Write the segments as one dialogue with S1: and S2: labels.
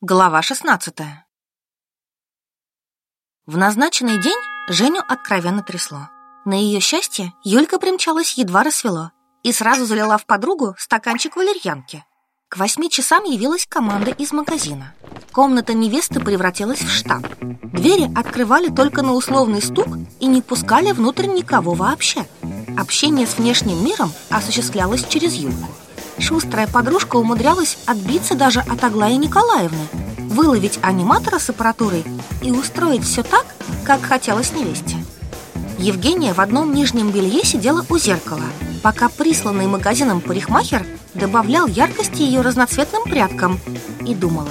S1: Глава 16 В назначенный день Женю откровенно трясло. На ее счастье Юлька примчалась едва рассвело и сразу залила в подругу стаканчик валерьянки. К восьми часам явилась команда из магазина. Комната невесты превратилась в штаб. Двери открывали только на условный стук и не пускали внутрь никого вообще. Общение с внешним миром осуществлялось через Юльку. Шустрая подружка умудрялась отбиться даже от Аглаи Николаевны, выловить аниматора с аппаратурой и устроить все так, как хотелось невесте. Евгения в одном нижнем белье сидела у зеркала, пока присланный магазином парикмахер добавлял яркости ее разноцветным прядкам и думала,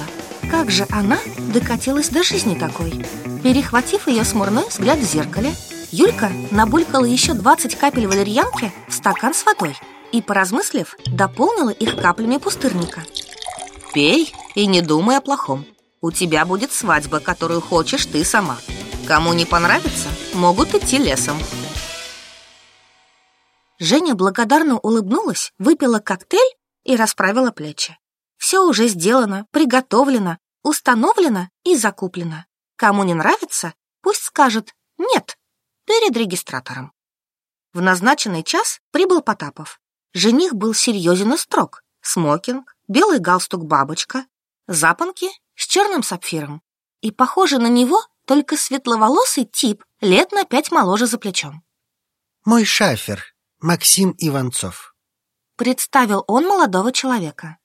S1: как же она докатилась до жизни такой. Перехватив ее смурной взгляд в зеркале, Юлька набулькала еще 20 капель валерьянки в стакан с водой – и, поразмыслив, дополнила их каплями пустырника. «Пей и не думай о плохом. У тебя будет свадьба, которую хочешь ты сама. Кому не понравится, могут идти лесом». Женя благодарно улыбнулась, выпила коктейль и расправила плечи. Все уже сделано, приготовлено, установлено и закуплено. Кому не нравится, пусть скажет «нет» перед регистратором. В назначенный час прибыл Потапов. Жених был серьезен и строг. Смокинг, белый галстук-бабочка, запонки с черным сапфиром. И похоже на него только светловолосый тип, лет на пять моложе за плечом.
S2: «Мой шафер, Максим Иванцов», —
S1: представил он молодого человека.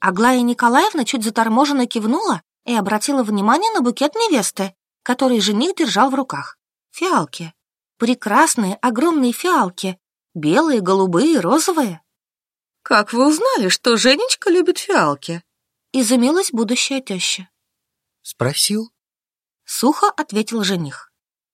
S1: Аглая Николаевна чуть заторможенно кивнула и обратила внимание на букет невесты, который жених держал в руках. Фиалки. Прекрасные огромные фиалки, Белые, голубые, розовые. Как вы узнали, что Женечка любит фиалки? Изумилась будущая теща.
S2: Спросил.
S1: Сухо ответил жених.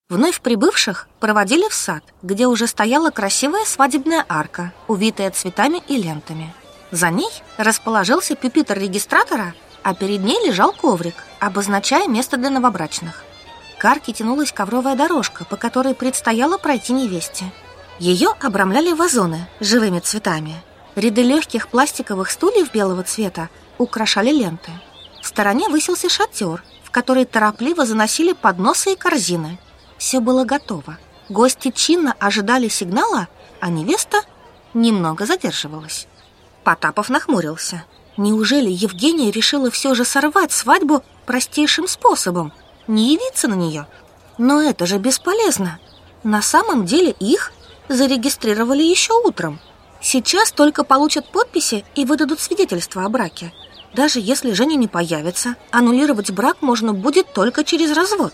S1: Вновь прибывших проводили в сад, где уже стояла красивая свадебная арка, увитая цветами и лентами. За ней расположился пюпитр регистратора, а перед ней лежал коврик, обозначая место для новобрачных. К арке тянулась ковровая дорожка, по которой предстояло пройти невесте. Ее обрамляли вазоны с живыми цветами. Ряды легких пластиковых стульев белого цвета украшали ленты. В стороне высился шатер, в который торопливо заносили подносы и корзины. Все было готово. Гости чинно ожидали сигнала, а невеста немного задерживалась. Потапов нахмурился. Неужели Евгения решила все же сорвать свадьбу простейшим способом, не явиться на нее? Но это же бесполезно. На самом деле их зарегистрировали еще утром. Сейчас только получат подписи и выдадут свидетельство о браке. Даже если Женя не появится, аннулировать брак можно будет только через развод.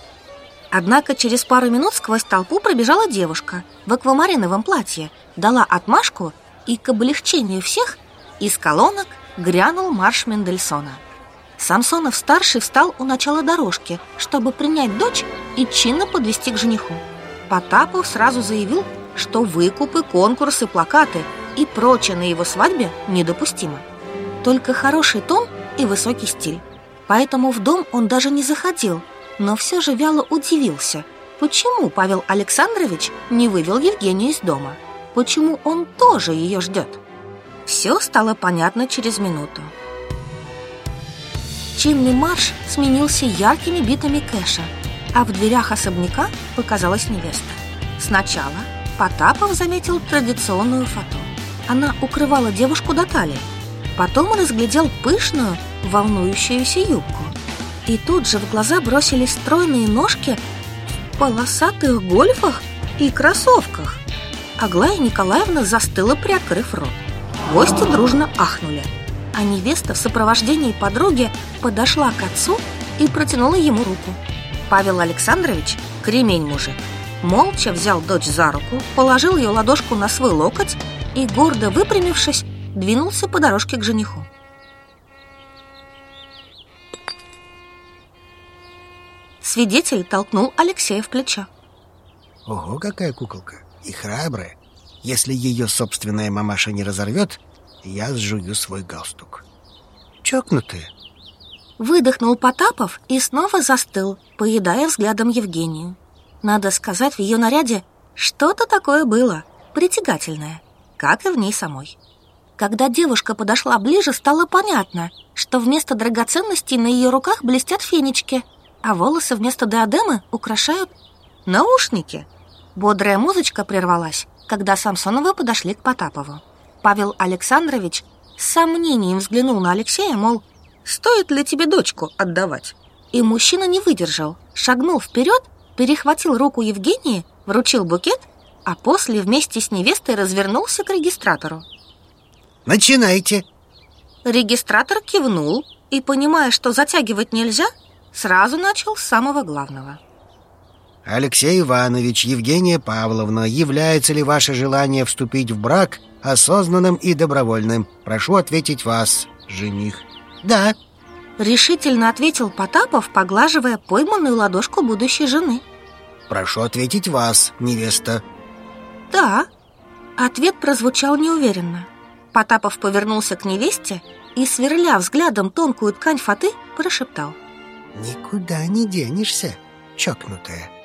S1: Однако через пару минут сквозь толпу пробежала девушка в аквамариновом платье, дала отмашку, и к облегчению всех из колонок грянул марш Мендельсона. Самсонов-старший встал у начала дорожки, чтобы принять дочь и чинно подвести к жениху. Потапов сразу заявил, что выкупы, конкурсы, плакаты и прочее на его свадьбе недопустимо. Только хороший тон и высокий стиль. Поэтому в дом он даже не заходил, но все же вяло удивился, почему Павел Александрович не вывел Евгению из дома, почему он тоже ее ждет. Все стало понятно через минуту. Чинный марш сменился яркими битами кэша, а в дверях особняка показалась невеста. Сначала Потапов заметил традиционную фату. Она укрывала девушку до талии. Потом он разглядел пышную, волнующуюся юбку. И тут же в глаза бросились стройные ножки в полосатых гольфах и кроссовках. Аглая Николаевна застыла, приоткрыв рот. Гости дружно ахнули, а невеста в сопровождении подруги подошла к отцу и протянула ему руку. Павел Александрович – кремень мужик молча взял дочь за руку, положил ее ладошку на свой локоть и, гордо выпрямившись, двинулся по дорожке к жениху. Свидетель толкнул Алексея в плечо.
S2: Ого, какая куколка! И храбрая. Если ее собственная мамаша не разорвет, я сжую свой галстук. Чокнутая.
S1: Выдохнул Потапов и снова застыл, поедая взглядом Евгению. Надо сказать, в ее наряде что-то такое было, притягательное, как и в ней самой. Когда девушка подошла ближе, стало понятно, что вместо драгоценностей на ее руках блестят фенечки, а волосы вместо диадемы украшают наушники. Бодрая музычка прервалась, когда Самсоновы подошли к Потапову. Павел Александрович с сомнением взглянул на Алексея, мол, стоит ли тебе дочку отдавать? И мужчина не выдержал, шагнул вперед, перехватил руку Евгении, вручил букет, а после вместе с невестой развернулся к регистратору.
S2: Начинайте.
S1: Регистратор кивнул и, понимая, что затягивать нельзя, сразу начал с самого главного.
S2: Алексей Иванович, Евгения Павловна, является ли ваше желание вступить в брак осознанным и добровольным? Прошу ответить вас, жених.
S1: Да. Решительно ответил Потапов, поглаживая пойманную ладошку будущей жены.
S2: Прошу ответить вас, невеста.
S1: Да. Ответ прозвучал неуверенно. Потапов повернулся к невесте и, сверля взглядом тонкую ткань фаты, прошептал.
S2: «Никуда не денешься, чокнутая».